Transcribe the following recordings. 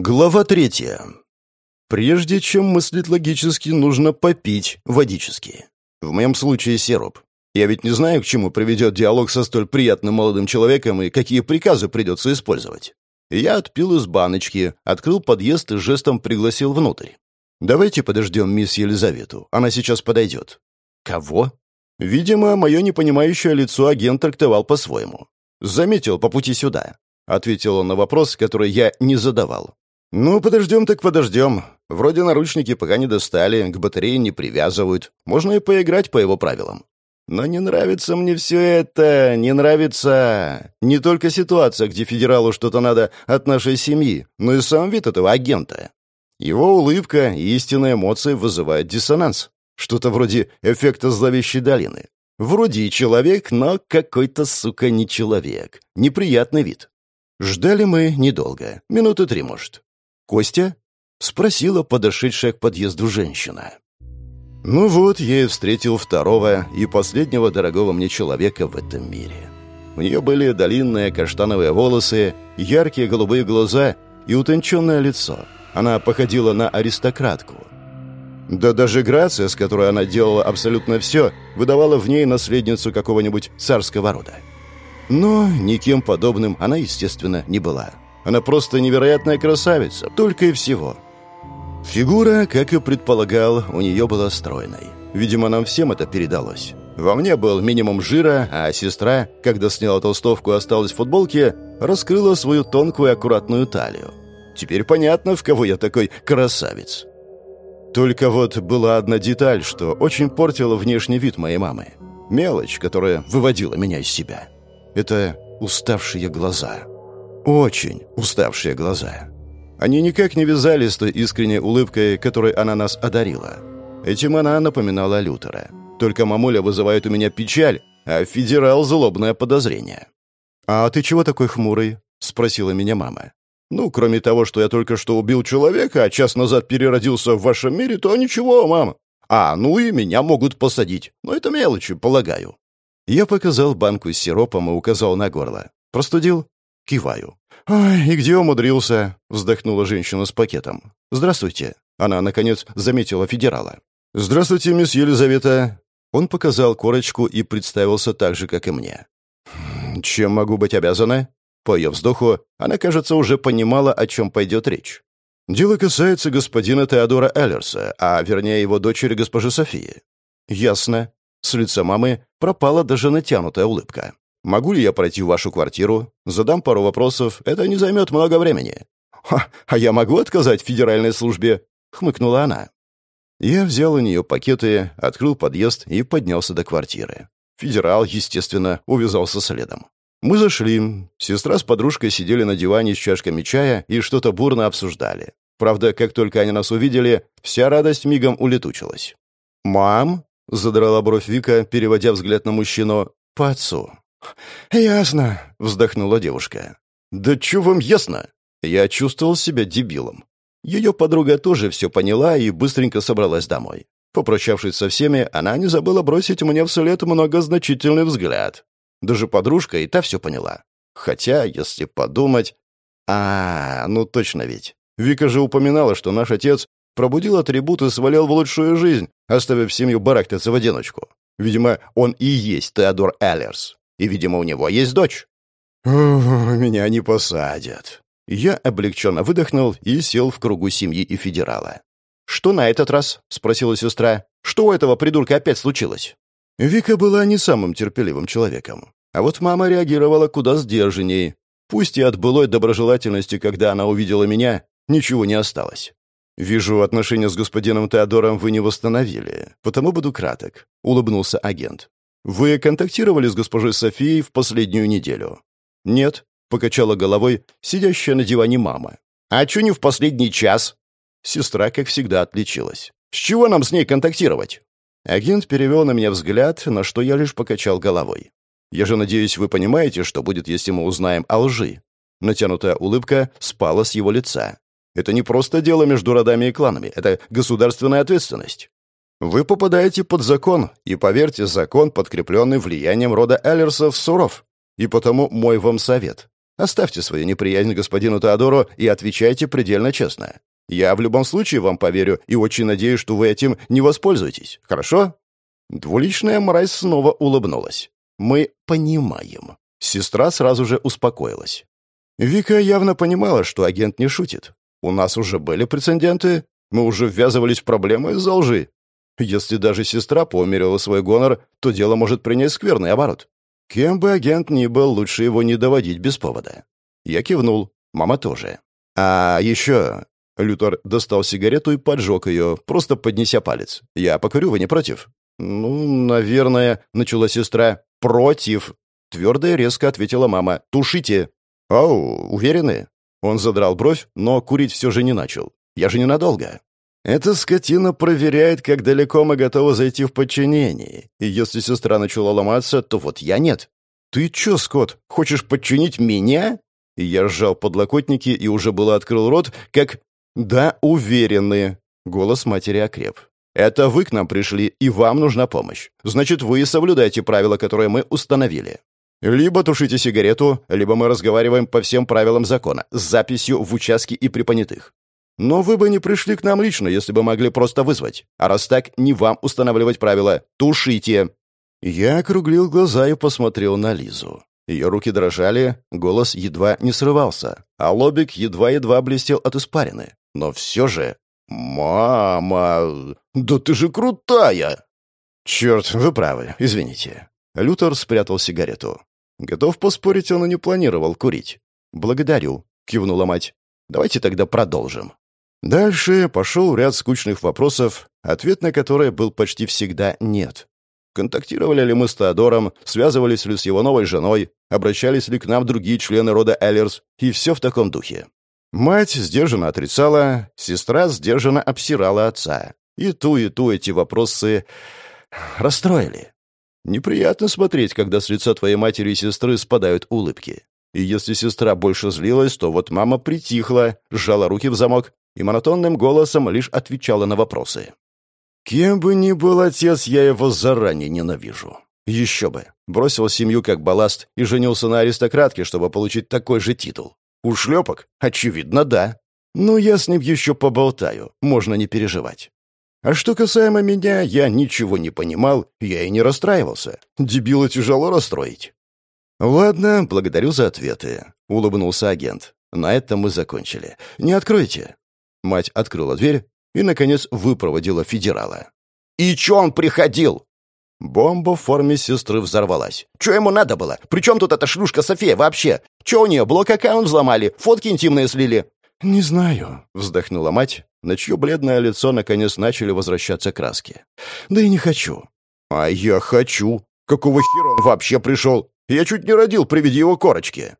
Глава третья. Прежде чем мыслить логически, нужно попить водически. В моем случае сироп. Я ведь не знаю, к чему приведет диалог со столь приятным молодым человеком и какие приказы придется использовать. Я отпил из баночки, открыл подъезд и жестом пригласил внутрь. «Давайте подождем мисс Елизавету. Она сейчас подойдет». «Кого?» Видимо, мое непонимающее лицо агент трактовал по-своему. «Заметил по пути сюда», — ответил он на вопрос, который я не задавал. «Ну, подождем так подождем. Вроде наручники пока не достали, к батарее не привязывают. Можно и поиграть по его правилам. Но не нравится мне все это, не нравится. Не только ситуация, где федералу что-то надо от нашей семьи, но и сам вид этого агента. Его улыбка и истинные эмоции вызывают диссонанс. Что-то вроде эффекта зловещей долины. Вроде и человек, но какой-то, сука, не человек. Неприятный вид. Ждали мы недолго. Минуты три, может. «Костя?» — спросила подошедшая к подъезду женщина. Ну вот, я и встретил второго и последнего дорогого мне человека в этом мире. У нее были длинные каштановые волосы, яркие голубые глаза и утонченное лицо. Она походила на аристократку. Да даже грация, с которой она делала абсолютно все, выдавала в ней наследницу какого-нибудь царского рода. Но никем подобным она, естественно, не была. Она просто невероятная красавица, только и всего. Фигура, как и предполагал, у нее была стройной. Видимо, нам всем это передалось. Во мне был минимум жира, а сестра, когда сняла толстовку и осталась в футболке, раскрыла свою тонкую аккуратную талию. Теперь понятно, в кого я такой красавец. Только вот была одна деталь, что очень портила внешний вид моей мамы. Мелочь, которая выводила меня из себя. Это уставшие глаза. Очень уставшие глаза. Они никак не вязались с той искренней улыбкой, которой она нас одарила. Этим она напоминала Лютера. Только мамуля вызывает у меня печаль, а федерал — злобное подозрение. «А ты чего такой хмурый?» — спросила меня мама. «Ну, кроме того, что я только что убил человека, а час назад переродился в вашем мире, то ничего, мама. А, ну и меня могут посадить. Но это мелочи, полагаю». Я показал банку с сиропом и указал на горло. «Простудил?» Киваю. «Ой, и где умудрился?» — вздохнула женщина с пакетом. «Здравствуйте». Она, наконец, заметила федерала. «Здравствуйте, мисс Елизавета». Он показал корочку и представился так же, как и мне. «Чем могу быть обязана?» По ее вздоху она, кажется, уже понимала, о чем пойдет речь. «Дело касается господина Теодора Эллерса, а вернее его дочери госпожи Софии». «Ясно». С лица мамы пропала даже натянутая улыбка. Могу ли я пройти в вашу квартиру? Задам пару вопросов. Это не займет много времени». «Ха, а я могу отказать федеральной службе?» — хмыкнула она. Я взял у нее пакеты, открыл подъезд и поднялся до квартиры. Федерал, естественно, увязался следом. Мы зашли. Сестра с подружкой сидели на диване с чашками чая и что-то бурно обсуждали. Правда, как только они нас увидели, вся радость мигом улетучилась. «Мам?» — задрала бровь Вика, переводя взгляд на мужчину. «По отцу. «Ясно», — вздохнула девушка. «Да чё вам ясно?» Я чувствовал себя дебилом. Ее подруга тоже все поняла и быстренько собралась домой. Попрощавшись со всеми, она не забыла бросить мне вслед многозначительный взгляд. Даже подружка и та все поняла. Хотя, если подумать... А, ну точно ведь. Вика же упоминала, что наш отец пробудил атрибут и свалил в лучшую жизнь, оставив семью барахтаться в одиночку. Видимо, он и есть Теодор Эллерс. И, видимо, у него есть дочь. «Меня не посадят». Я облегченно выдохнул и сел в кругу семьи и федерала. «Что на этот раз?» — спросила сестра. «Что у этого придурка опять случилось?» Вика была не самым терпеливым человеком. А вот мама реагировала куда сдержанней. Пусть и от былой доброжелательности, когда она увидела меня, ничего не осталось. «Вижу, отношения с господином Теодором вы не восстановили, потому буду краток», — улыбнулся агент. «Вы контактировали с госпожой Софией в последнюю неделю?» «Нет», — покачала головой сидящая на диване мама. «А чё не в последний час?» Сестра, как всегда, отличилась. «С чего нам с ней контактировать?» Агент перевел на меня взгляд, на что я лишь покачал головой. «Я же надеюсь, вы понимаете, что будет, если мы узнаем о лжи?» Натянутая улыбка спала с его лица. «Это не просто дело между родами и кланами, это государственная ответственность. Вы попадаете под закон, и, поверьте, закон, подкрепленный влиянием рода Эллерсов, суров. И потому мой вам совет. Оставьте свою неприязнь господину Теодору и отвечайте предельно честно. Я в любом случае вам поверю и очень надеюсь, что вы этим не воспользуетесь. Хорошо?» Двуличная мразь снова улыбнулась. «Мы понимаем». Сестра сразу же успокоилась. Вика явно понимала, что агент не шутит. У нас уже были прецеденты, мы уже ввязывались в проблемы из-за лжи. Если даже сестра поумерила свой гонор, то дело может принять скверный оборот. Кем бы агент ни был, лучше его не доводить без повода. Я кивнул, мама тоже. А еще... Лютер достал сигарету и поджег ее, просто поднеся палец. «Я покурю, вы не против?» «Ну, наверное», — начала сестра. «Против», — твердо и резко ответила мама. «Тушите». «Ау, уверены?» Он задрал бровь, но курить все же не начал. «Я же ненадолго». Эта скотина проверяет, как далеко мы готовы зайти в подчинение. И если сестра начала ломаться, то вот я нет. «Ты чё, Скотт, хочешь подчинить меня?» Я сжал подлокотники и уже было открыл рот, как «Да, уверены». Голос матери окреп. «Это вы к нам пришли, и вам нужна помощь. Значит, вы соблюдаете правила, которые мы установили. Либо тушите сигарету, либо мы разговариваем по всем правилам закона, с записью в участке и при понятых. Но вы бы не пришли к нам лично, если бы могли просто вызвать. А раз так, не вам устанавливать правила. Тушите!» Я округлил глаза и посмотрел на Лизу. Ее руки дрожали, голос едва не срывался, а лобик едва-едва блестел от испарины. Но все же... «Мама! Да ты же крутая!» «Черт, вы правы, извините». Лютер спрятал сигарету. Готов поспорить, он и не планировал курить. «Благодарю», — кивнула мать. «Давайте тогда продолжим». Дальше пошел ряд скучных вопросов, ответ на которые был почти всегда «нет». Контактировали ли мы с Теодором, связывались ли с его новой женой, обращались ли к нам другие члены рода Эллерс, и все в таком духе. Мать сдержанно отрицала, сестра сдержанно обсирала отца. И ту, и ту эти вопросы расстроили. Неприятно смотреть, когда с лица твоей матери и сестры спадают улыбки. И если сестра больше злилась, то вот мама притихла, сжала руки в замок и монотонным голосом лишь отвечала на вопросы. «Кем бы ни был отец, я его заранее ненавижу. Еще бы. Бросил семью как балласт и женился на аристократке, чтобы получить такой же титул. У шлепок? Очевидно, да. Но я с ним еще поболтаю, можно не переживать. А что касаемо меня, я ничего не понимал, я и не расстраивался. Дебила тяжело расстроить. «Ладно, благодарю за ответы», — улыбнулся агент. «На этом мы закончили. Не откройте». Мать открыла дверь и, наконец, выпроводила федерала. «И чё он приходил?» Бомба в форме сестры взорвалась. «Чё ему надо было? Причем тут эта шлюшка София вообще? Чё у нее, блок-аккаунт взломали? Фотки интимные слили?» «Не знаю», — вздохнула мать, на чье бледное лицо наконец начали возвращаться краски. «Да и не хочу». «А я хочу. Какого хера он вообще пришел? Я чуть не родил при виде его корочки».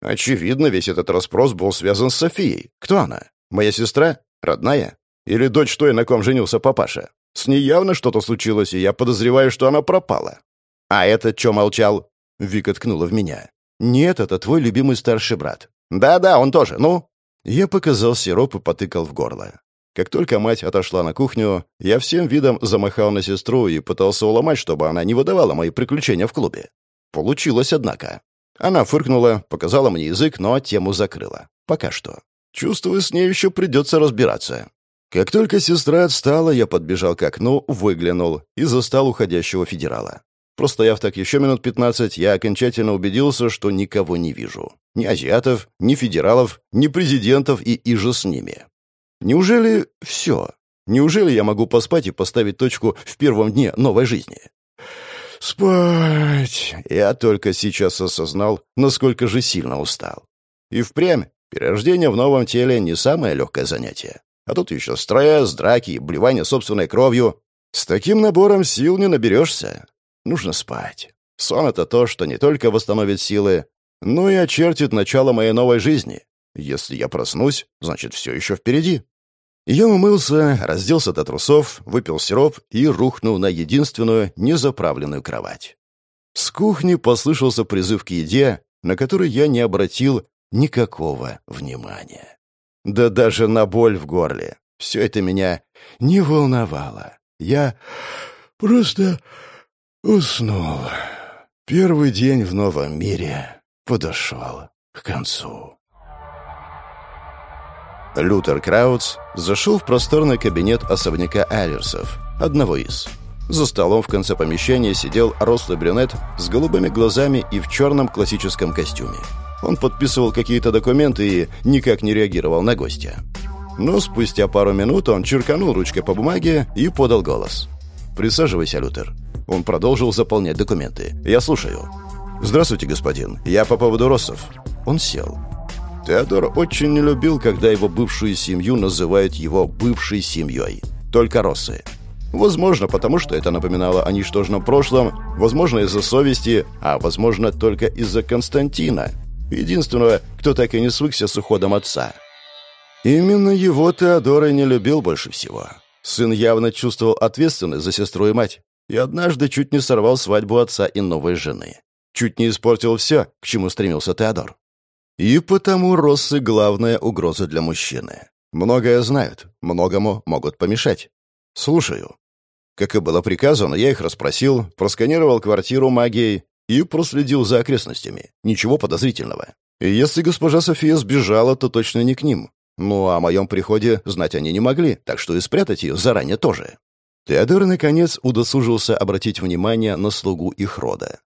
Очевидно, весь этот расспрос был связан с Софией. Кто она? Моя сестра? Родная? Или дочь той, на ком женился папаша? С ней явно что-то случилось, и я подозреваю, что она пропала. А этот чё молчал? Вика ткнула в меня. Нет, это твой любимый старший брат. Да-да, он тоже, ну? Я показал сироп и потыкал в горло. Как только мать отошла на кухню, я всем видом замахал на сестру и пытался уломать, чтобы она не выдавала мои приключения в клубе. Получилось, однако. Она фыркнула, показала мне язык, но тему закрыла. Пока что. Чувствую, с ней еще придется разбираться. Как только сестра отстала, я подбежал к окну, выглянул и застал уходящего федерала. Простояв так еще минут пятнадцать, я окончательно убедился, что никого не вижу. Ни азиатов, ни федералов, ни президентов и иже с ними. Неужели все? Неужели я могу поспать и поставить точку в первом дне новой жизни? Спать. Я только сейчас осознал, насколько же сильно устал. И впрямь, перерождение в новом теле не самое легкое занятие. А тут еще стресс, драки блевание собственной кровью. С таким набором сил не наберешься. Нужно спать. Сон — это то, что не только восстановит силы, но и очертит начало моей новой жизни. Если я проснусь, значит, все еще впереди. Я умылся, разделся до трусов, выпил сироп и рухнул на единственную незаправленную кровать. С кухни послышался призыв к еде, на который я не обратил никакого внимания. Да даже на боль в горле. Все это меня не волновало. Я просто уснул. Первый день в новом мире подошел к концу. Лютер Краудс зашел в просторный кабинет особняка Аллерсов, одного из. За столом в конце помещения сидел рослый брюнет с голубыми глазами и в черном классическом костюме. Он подписывал какие-то документы и никак не реагировал на гостя. Но спустя пару минут он черканул ручкой по бумаге и подал голос. «Присаживайся, Лютер». Он продолжил заполнять документы. «Я слушаю». «Здравствуйте, господин. Я по поводу Россов». Он сел. Теодор очень не любил, когда его бывшую семью называют его бывшей семьей. Только Россы. Возможно, потому что это напоминало о ничтожном прошлом, возможно, из-за совести, а возможно, только из-за Константина, единственного, кто так и не свыкся с уходом отца. Именно его Теодор и не любил больше всего. Сын явно чувствовал ответственность за сестру и мать, и однажды чуть не сорвал свадьбу отца и новой жены. Чуть не испортил все, к чему стремился Теодор. И потому Россы — главная угроза для мужчины. Многое знают, многому могут помешать. Слушаю. Как и было приказано, я их расспросил, просканировал квартиру магией и проследил за окрестностями. Ничего подозрительного. Если госпожа София сбежала, то точно не к ним. Ну, а о моем приходе знать они не могли, так что и спрятать ее заранее тоже. Теодор, наконец, удосужился обратить внимание на слугу их рода.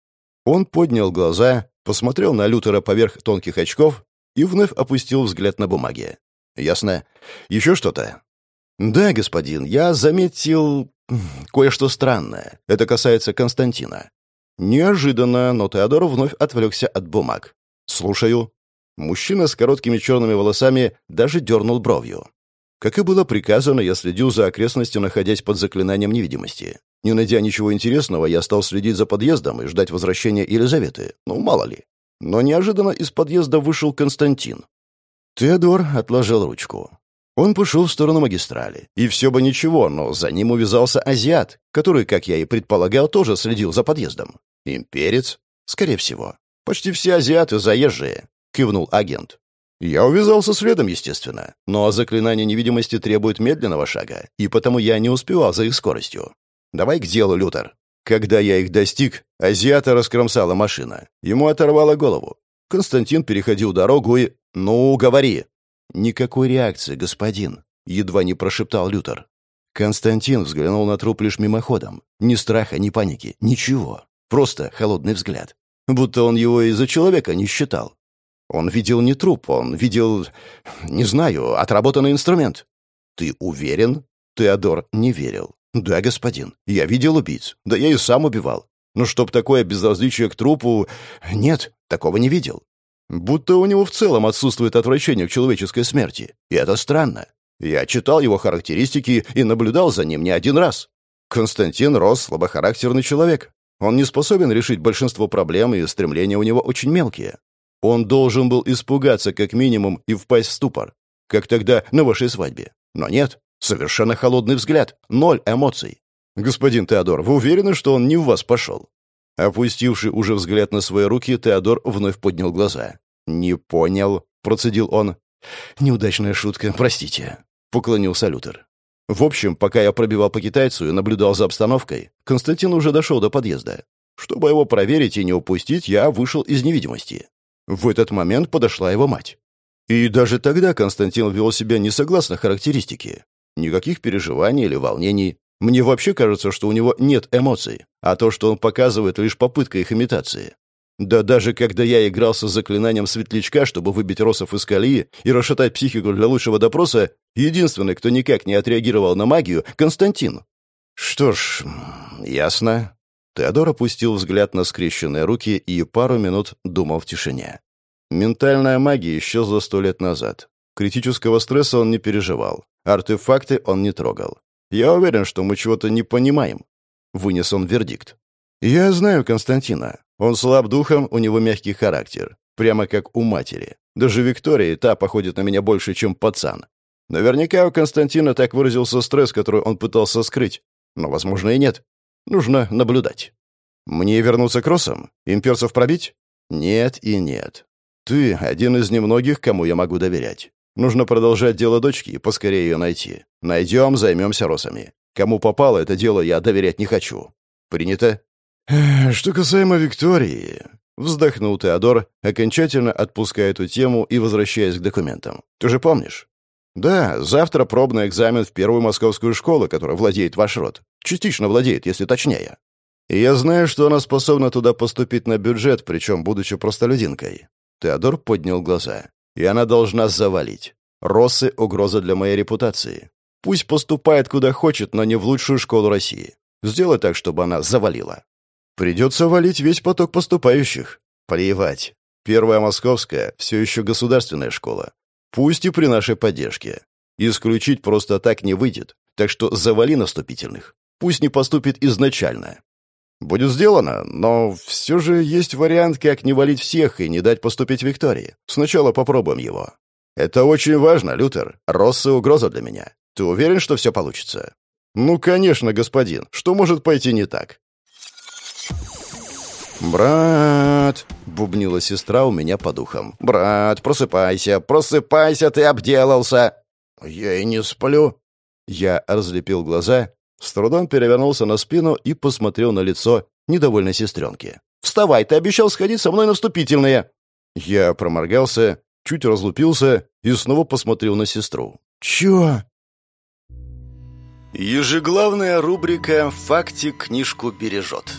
Он поднял глаза, посмотрел на Лютера поверх тонких очков и вновь опустил взгляд на бумаги. «Ясно. Еще что-то?» «Да, господин, я заметил кое-что странное. Это касается Константина». Неожиданно, но Теодор вновь отвлекся от бумаг. «Слушаю». Мужчина с короткими черными волосами даже дернул бровью. Как и было приказано, я следил за окрестностью, находясь под заклинанием невидимости. Не найдя ничего интересного, я стал следить за подъездом и ждать возвращения Елизаветы. Ну, мало ли. Но неожиданно из подъезда вышел Константин. Теодор отложил ручку. Он пошел в сторону магистрали. И все бы ничего, но за ним увязался азиат, который, как я и предполагал, тоже следил за подъездом. Имперец? Скорее всего. Почти все азиаты заезжие. — кивнул агент. Я увязался следом, естественно, но заклинание невидимости требует медленного шага, и потому я не успевал за их скоростью. Давай к делу, Лютер. Когда я их достиг, азиата раскромсала машина. Ему оторвало голову. Константин переходил дорогу и... «Ну, говори!» «Никакой реакции, господин», — едва не прошептал Лютер. Константин взглянул на труп лишь мимоходом. Ни страха, ни паники, ничего. Просто холодный взгляд. Будто он его из-за человека не считал. Он видел не труп, он видел, не знаю, отработанный инструмент. Ты уверен? Теодор не верил. Да, господин, я видел убийц. Да я и сам убивал. Но чтоб такое безразличие к трупу... Нет, такого не видел. Будто у него в целом отсутствует отвращение к человеческой смерти. И это странно. Я читал его характеристики и наблюдал за ним не один раз. Константин Рос — слабохарактерный человек. Он не способен решить большинство проблем, и стремления у него очень мелкие. Он должен был испугаться как минимум и впасть в ступор, как тогда на вашей свадьбе. Но нет, совершенно холодный взгляд, ноль эмоций. Господин Теодор, вы уверены, что он не в вас пошел? Опустивший уже взгляд на свои руки, Теодор вновь поднял глаза. «Не понял», — процедил он. «Неудачная шутка, простите», — поклонился Лютер. В общем, пока я пробивал по китайцу и наблюдал за обстановкой, Константин уже дошел до подъезда. Чтобы его проверить и не упустить, я вышел из невидимости. В этот момент подошла его мать. И даже тогда Константин вел себя не согласно характеристике. Никаких переживаний или волнений. Мне вообще кажется, что у него нет эмоций, а то, что он показывает, лишь попытка их имитации. Да даже когда я игрался с заклинанием светлячка, чтобы выбить Росов из колеи и расшатать психику для лучшего допроса, единственный, кто никак не отреагировал на магию — Константин. Что ж, ясно. Теодор опустил взгляд на скрещенные руки и пару минут думал в тишине. Ментальная магия исчезла сто лет назад. Критического стресса он не переживал. Артефакты он не трогал. Я уверен, что мы чего-то не понимаем. Вынес он вердикт. Я знаю Константина. Он слаб духом, у него мягкий характер. Прямо как у матери. Даже Виктория, та походит на меня больше, чем пацан. Наверняка у Константина так выразился стресс, который он пытался скрыть. Но, возможно, и нет. Нужно наблюдать. Мне вернуться к Росам? Имперцев пробить? Нет и нет. Ты один из немногих, кому я могу доверять. Нужно продолжать дело дочки и поскорее ее найти. Найдем, займемся Росами. Кому попало это дело, я доверять не хочу. Принято? Что касаемо Виктории... Вздохнул Теодор, окончательно отпуская эту тему и возвращаясь к документам. «Ты же помнишь?» «Да, завтра пробный экзамен в первую московскую школу, которая владеет ваш род. Частично владеет, если точнее. И я знаю, что она способна туда поступить на бюджет, причем будучи простолюдинкой». Теодор поднял глаза. «И она должна завалить. Россы — угроза для моей репутации. Пусть поступает куда хочет, но не в лучшую школу России. Сделай так, чтобы она завалила. Придется валить весь поток поступающих. Плевать. Первая московская — все еще государственная школа. Пусть и при нашей поддержке. Исключить просто так не выйдет, так что завали наступительных. Пусть не поступит изначально. Будет сделано, но все же есть вариант, как не валить всех и не дать поступить Виктории. Сначала попробуем его. Это очень важно, Лютер. Россы — угроза для меня. Ты уверен, что все получится? Ну, конечно, господин. Что может пойти не так? «Брат!» — бубнила сестра у меня по духам. «Брат, просыпайся, просыпайся, ты обделался!» «Я и не сплю!» Я разлепил глаза, с трудом перевернулся на спину и посмотрел на лицо недовольной сестренки. «Вставай, ты обещал сходить со мной на вступительные!» Я проморгался, чуть разлупился и снова посмотрел на сестру. «Чё?» Ежеглавная рубрика «Фактик книжку бережет».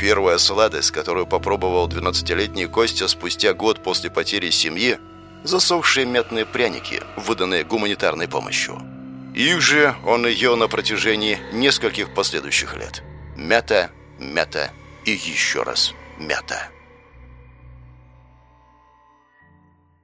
Первая сладость, которую попробовал 12-летний Костя спустя год после потери семьи, засохшие мятные пряники, выданные гуманитарной помощью. Их же он ел на протяжении нескольких последующих лет. Мята, мята и еще раз мята.